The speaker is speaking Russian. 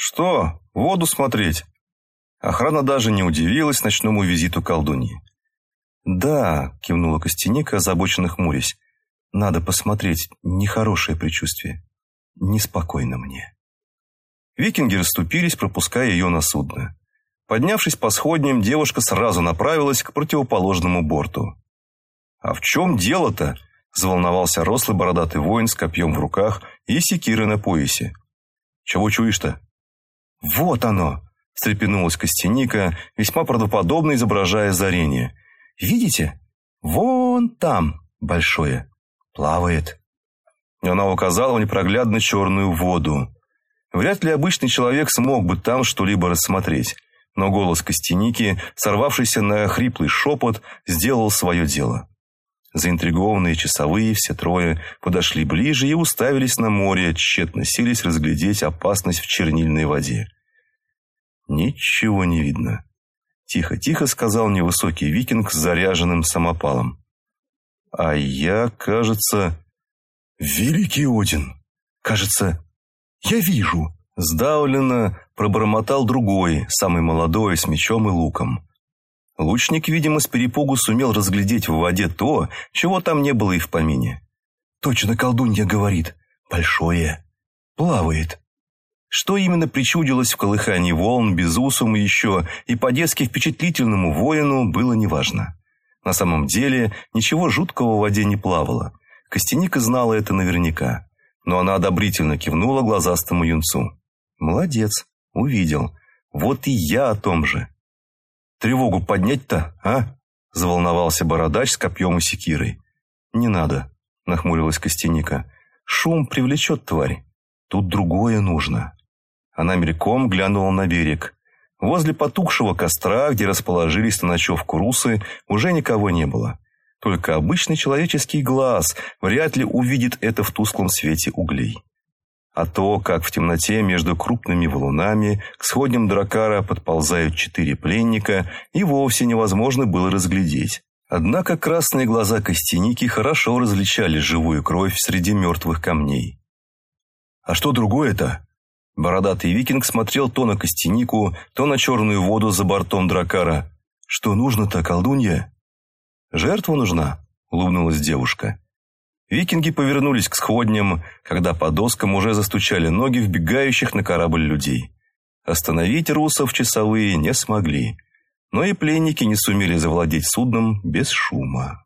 «Что, воду смотреть?» Охрана даже не удивилась ночному визиту колдуньи. «Да», — кивнула Костяника, озабоченно хмурясь. «Надо посмотреть, нехорошее предчувствие. Неспокойно мне». Викинги расступились, пропуская ее на судно. Поднявшись по сходням, девушка сразу направилась к противоположному борту. «А в чем дело-то?» – заволновался рослый бородатый воин с копьем в руках и секирой на поясе. «Чего чуешь-то?» «Вот оно!» – встрепенулась Костяника, весьма правдоподобно изображая озарение. «Видите? Вон там большое. Плавает». Она указала в непроглядно черную воду. Вряд ли обычный человек смог бы там что-либо рассмотреть, но голос Костяники, сорвавшийся на хриплый шепот, сделал свое дело. Заинтригованные часовые, все трое, подошли ближе и уставились на море, тщетно сились разглядеть опасность в чернильной воде. «Ничего не видно», — тихо-тихо сказал невысокий викинг с заряженным самопалом. «А я, кажется...» «Великий Один! Кажется, я вижу!» Сдавленно пробормотал другой, самый молодой, с мечом и луком. Лучник, видимо, с перепугу сумел разглядеть в воде то, чего там не было и в помине. «Точно колдунья говорит. Большое. Плавает». Что именно причудилось в колыхании волн безусому еще и по-детски впечатлительному воину, было неважно. На самом деле, ничего жуткого в воде не плавало. Костяника знала это наверняка. Но она одобрительно кивнула глазастому юнцу. «Молодец, увидел. Вот и я о том же». Тревогу поднять-то, а?» – заволновался бородач с копьем и секирой. «Не надо», – нахмурилась Костяника. «Шум привлечет тварь. Тут другое нужно». Она мельком глянула на берег. Возле потухшего костра, где расположились на ночевку русы, уже никого не было. Только обычный человеческий глаз вряд ли увидит это в тусклом свете углей а то, как в темноте между крупными валунами к сходням дракара подползают четыре пленника, и вовсе невозможно было разглядеть. Однако красные глаза Костяники хорошо различали живую кровь среди мертвых камней. «А что другое-то?» Бородатый викинг смотрел то на Костянику, то на черную воду за бортом дракара. «Что нужно-то, колдунья?» «Жертва нужна», — улыбнулась девушка. Викинги повернулись к сходням, когда по доскам уже застучали ноги вбегающих на корабль людей. Остановить русов часовые не смогли, но и пленники не сумели завладеть судном без шума.